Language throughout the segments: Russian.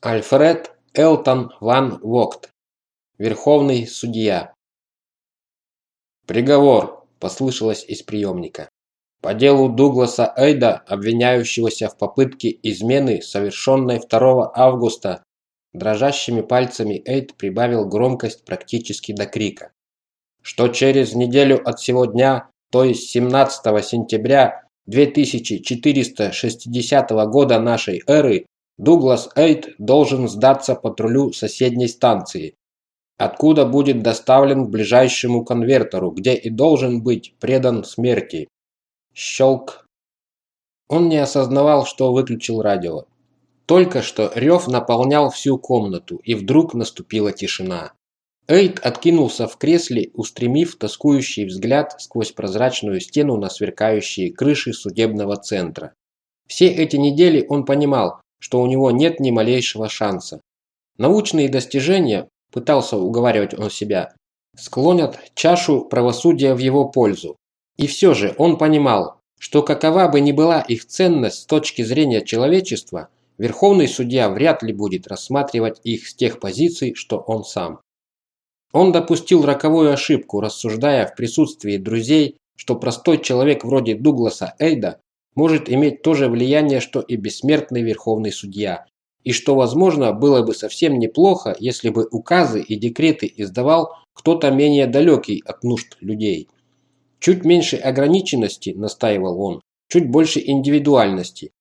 Альфред Элтон ван Вогт, Верховный судья. «Приговор!» – послышалось из приемника. По делу Дугласа Эйда, обвиняющегося в попытке измены, совершенной 2 августа, дрожащими пальцами Эйд прибавил громкость практически до крика. Что через неделю от сего дня, то есть 17 сентября 2460 года нашей эры, Дуглас Эйт должен сдаться патрулю соседней станции, откуда будет доставлен к ближайшему конвертеру, где и должен быть предан смерти. Щелк. Он не осознавал, что выключил радио. Только что рев наполнял всю комнату, и вдруг наступила тишина. Эйд откинулся в кресле, устремив тоскующий взгляд сквозь прозрачную стену на сверкающие крыши судебного центра. Все эти недели он понимал, что у него нет ни малейшего шанса. Научные достижения, пытался уговаривать он себя, склонят чашу правосудия в его пользу. И все же он понимал, что какова бы ни была их ценность с точки зрения человечества, Верховный судья вряд ли будет рассматривать их с тех позиций, что он сам. Он допустил роковую ошибку, рассуждая в присутствии друзей, что простой человек вроде Дугласа Эйда может иметь то же влияние, что и бессмертный верховный судья, и что, возможно, было бы совсем неплохо, если бы указы и декреты издавал кто-то менее далекий от нужд людей. Чуть меньше ограниченности, настаивал он, чуть больше индивидуальности.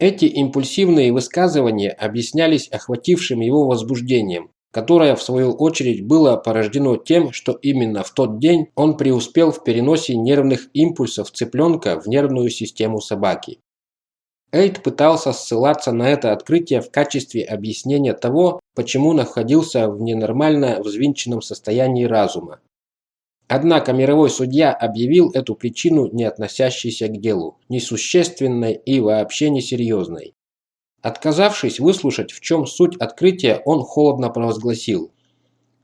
Эти импульсивные высказывания объяснялись охватившим его возбуждением, которое в свою очередь было порождено тем, что именно в тот день он преуспел в переносе нервных импульсов цыпленка в нервную систему собаки. Эйд пытался ссылаться на это открытие в качестве объяснения того, почему находился в ненормально взвинченном состоянии разума. Однако мировой судья объявил эту причину не относящейся к делу, несущественной и вообще несерьезной. Отказавшись выслушать, в чем суть открытия, он холодно провозгласил.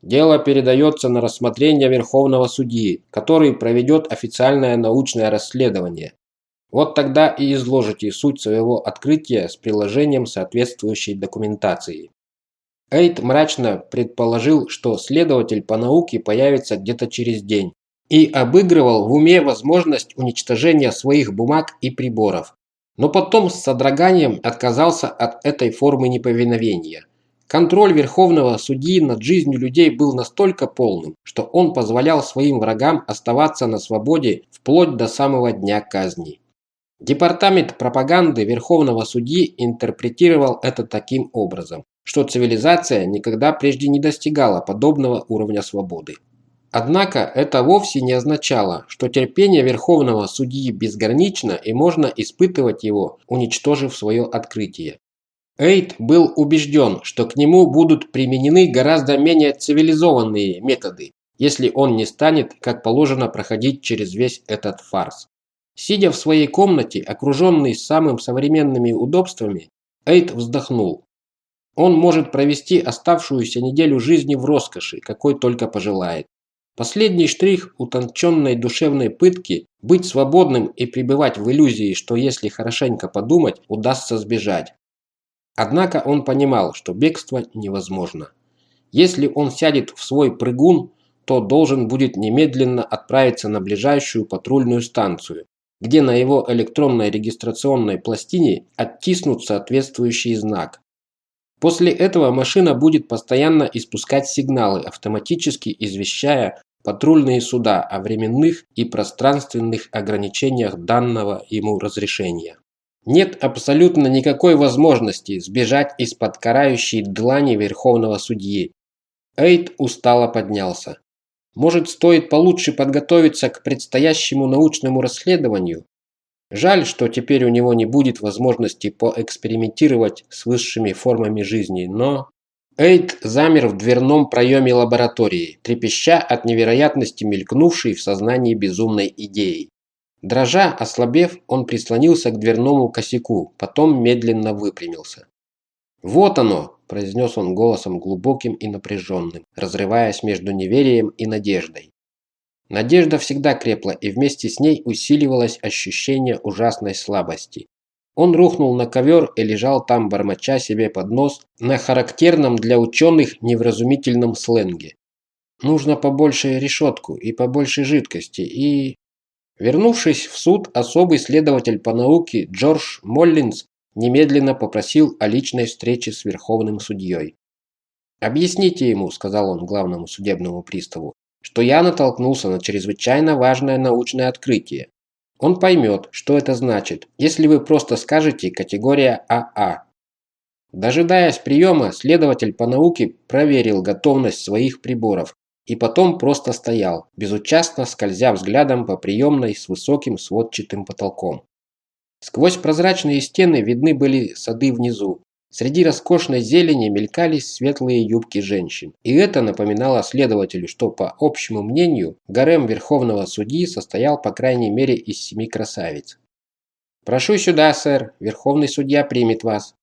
Дело передается на рассмотрение Верховного судьи, который проведет официальное научное расследование. Вот тогда и изложите суть своего открытия с приложением соответствующей документации. Эйд мрачно предположил, что следователь по науке появится где-то через день, и обыгрывал в уме возможность уничтожения своих бумаг и приборов. Но потом с содроганием отказался от этой формы неповиновения. Контроль верховного судьи над жизнью людей был настолько полным, что он позволял своим врагам оставаться на свободе вплоть до самого дня казни. Департамент пропаганды верховного судьи интерпретировал это таким образом, что цивилизация никогда прежде не достигала подобного уровня свободы. Однако это вовсе не означало, что терпение верховного судьи безгранично и можно испытывать его, уничтожив свое открытие. Эйд был убежден, что к нему будут применены гораздо менее цивилизованные методы, если он не станет, как положено, проходить через весь этот фарс. Сидя в своей комнате, окруженный самым современными удобствами, Эйд вздохнул. Он может провести оставшуюся неделю жизни в роскоши, какой только пожелает. Последний штрих утонченной душевной пытки – быть свободным и пребывать в иллюзии, что если хорошенько подумать, удастся сбежать. Однако он понимал, что бегство невозможно. Если он сядет в свой прыгун, то должен будет немедленно отправиться на ближайшую патрульную станцию, где на его электронной регистрационной пластине оттиснут соответствующий знак. После этого машина будет постоянно испускать сигналы, автоматически извещая патрульные суда о временных и пространственных ограничениях данного ему разрешения. Нет абсолютно никакой возможности сбежать из-под карающей длани Верховного Судьи. Эйд устало поднялся. Может, стоит получше подготовиться к предстоящему научному расследованию? Жаль, что теперь у него не будет возможности поэкспериментировать с высшими формами жизни, но... Эйд замер в дверном проеме лаборатории, трепеща от невероятности мелькнувшей в сознании безумной идеи. Дрожа, ослабев, он прислонился к дверному косяку, потом медленно выпрямился. «Вот оно!» – произнес он голосом глубоким и напряженным, разрываясь между неверием и надеждой. Надежда всегда крепла, и вместе с ней усиливалось ощущение ужасной слабости. Он рухнул на ковер и лежал там, бормоча себе под нос на характерном для ученых невразумительном сленге. Нужно побольше решетку и побольше жидкости и... Вернувшись в суд, особый следователь по науке Джордж Моллинс немедленно попросил о личной встрече с верховным судьей. «Объясните ему», – сказал он главному судебному приставу, что я натолкнулся на чрезвычайно важное научное открытие. Он поймет, что это значит, если вы просто скажете категория АА. Дожидаясь приема, следователь по науке проверил готовность своих приборов и потом просто стоял, безучастно скользя взглядом по приемной с высоким сводчатым потолком. Сквозь прозрачные стены видны были сады внизу. Среди роскошной зелени мелькались светлые юбки женщин. И это напоминало следователю, что, по общему мнению, гарем верховного судьи состоял по крайней мере из семи красавиц. «Прошу сюда, сэр, верховный судья примет вас».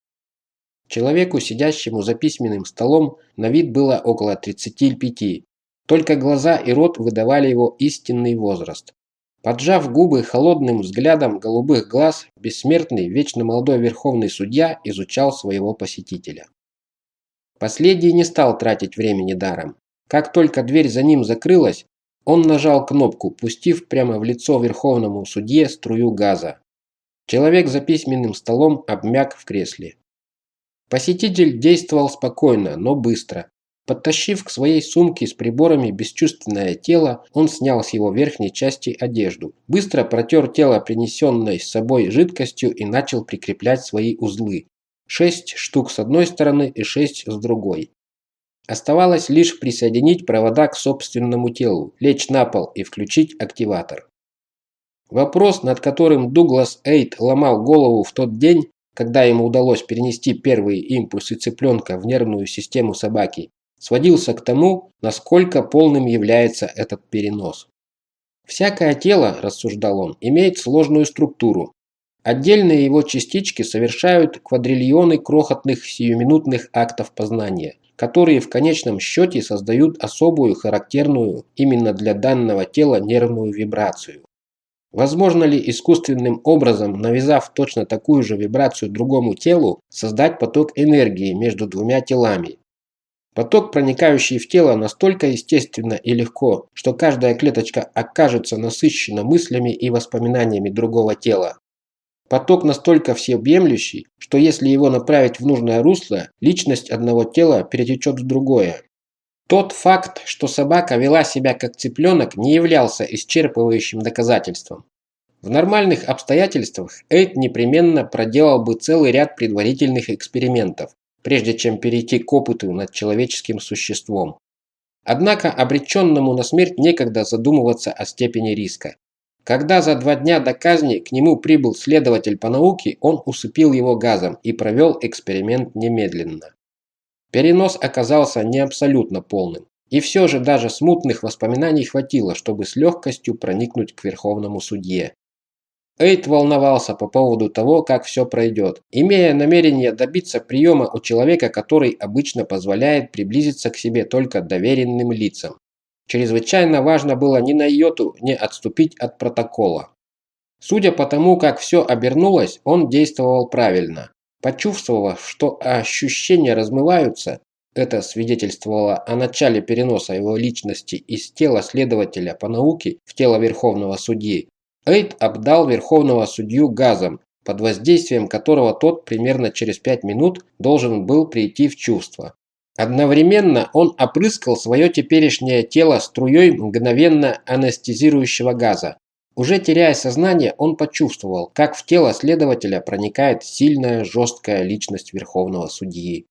Человеку, сидящему за письменным столом, на вид было около 35, только глаза и рот выдавали его истинный возраст. Поджав губы холодным взглядом голубых глаз, бессмертный, вечно молодой верховный судья изучал своего посетителя. Последний не стал тратить времени даром. Как только дверь за ним закрылась, он нажал кнопку, пустив прямо в лицо верховному судье струю газа. Человек за письменным столом обмяк в кресле. Посетитель действовал спокойно, но быстро, Подтащив к своей сумке с приборами бесчувственное тело, он снял с его верхней части одежду, быстро протер тело принесенной с собой жидкостью и начал прикреплять свои узлы. Шесть штук с одной стороны и шесть с другой. Оставалось лишь присоединить провода к собственному телу, лечь на пол и включить активатор. Вопрос, над которым Дуглас Эйт ломал голову в тот день, когда ему удалось перенести первые импульсы цыпленка в нервную систему собаки, сводился к тому, насколько полным является этот перенос. Всякое тело, рассуждал он, имеет сложную структуру. Отдельные его частички совершают квадриллионы крохотных сиюминутных актов познания, которые в конечном счете создают особую характерную именно для данного тела нервную вибрацию. Возможно ли искусственным образом, навязав точно такую же вибрацию другому телу, создать поток энергии между двумя телами, Поток, проникающий в тело, настолько естественно и легко, что каждая клеточка окажется насыщена мыслями и воспоминаниями другого тела. Поток настолько всеобъемлющий, что если его направить в нужное русло, личность одного тела перетечет в другое. Тот факт, что собака вела себя как цыпленок, не являлся исчерпывающим доказательством. В нормальных обстоятельствах Эйд непременно проделал бы целый ряд предварительных экспериментов, прежде чем перейти к опыту над человеческим существом. Однако обреченному на смерть некогда задумываться о степени риска. Когда за два дня до казни к нему прибыл следователь по науке, он усыпил его газом и провел эксперимент немедленно. Перенос оказался не абсолютно полным. И все же даже смутных воспоминаний хватило, чтобы с легкостью проникнуть к верховному судье. Эйд волновался по поводу того, как все пройдет, имея намерение добиться приема у человека, который обычно позволяет приблизиться к себе только доверенным лицам. Чрезвычайно важно было ни на йоту не отступить от протокола. Судя по тому, как все обернулось, он действовал правильно. Почувствовав, что ощущения размываются, это свидетельствовало о начале переноса его личности из тела следователя по науке в тело верховного судьи, Эйд обдал верховного судью газом, под воздействием которого тот примерно через пять минут должен был прийти в чувство. Одновременно он опрыскал свое теперешнее тело струей мгновенно анестезирующего газа. Уже теряя сознание, он почувствовал, как в тело следователя проникает сильная жесткая личность верховного судьи.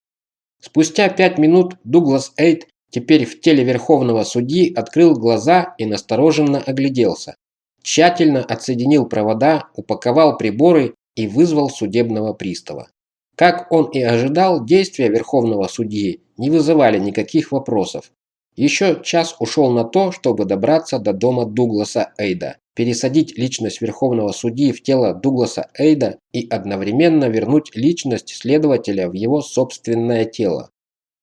Спустя пять минут Дуглас Эйд, теперь в теле верховного судьи, открыл глаза и настороженно огляделся. Тщательно отсоединил провода, упаковал приборы и вызвал судебного пристава. Как он и ожидал, действия Верховного судьи не вызывали никаких вопросов. Еще час ушел на то, чтобы добраться до дома Дугласа Эйда, пересадить личность Верховного судьи в тело Дугласа Эйда и одновременно вернуть личность следователя в его собственное тело.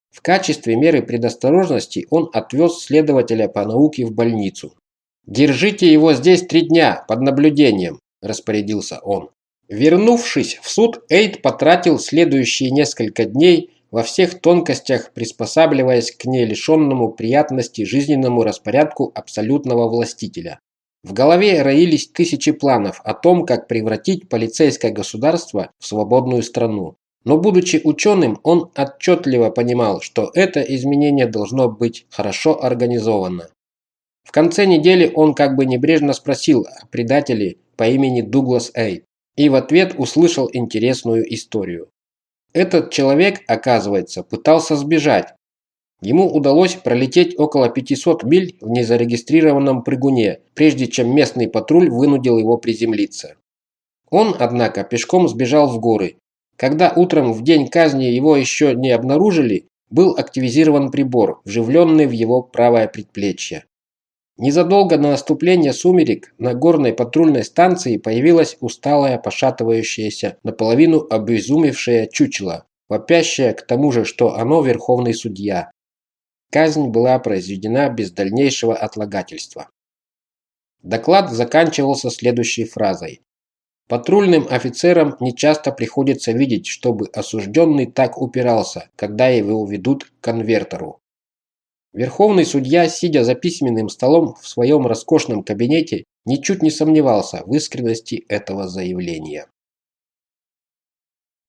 В качестве меры предосторожности он отвез следователя по науке в больницу. «Держите его здесь три дня, под наблюдением», – распорядился он. Вернувшись в суд, Эйд потратил следующие несколько дней во всех тонкостях приспосабливаясь к не лишенному приятности жизненному распорядку абсолютного властителя. В голове роились тысячи планов о том, как превратить полицейское государство в свободную страну. Но будучи ученым, он отчетливо понимал, что это изменение должно быть хорошо организовано. В конце недели он как бы небрежно спросил о предателе по имени Дуглас Эйд и в ответ услышал интересную историю. Этот человек, оказывается, пытался сбежать. Ему удалось пролететь около 500 миль в незарегистрированном прыгуне, прежде чем местный патруль вынудил его приземлиться. Он, однако, пешком сбежал в горы. Когда утром в день казни его еще не обнаружили, был активизирован прибор, вживленный в его правое предплечье. Незадолго до наступления сумерек на горной патрульной станции появилась усталая, пошатывающаяся, наполовину обезумевшая чучело, вопящая к тому же, что оно верховный судья. Казнь была произведена без дальнейшего отлагательства. Доклад заканчивался следующей фразой. Патрульным офицерам нечасто приходится видеть, чтобы осужденный так упирался, когда его ведут к конвертеру. Верховный судья, сидя за письменным столом в своем роскошном кабинете, ничуть не сомневался в искренности этого заявления.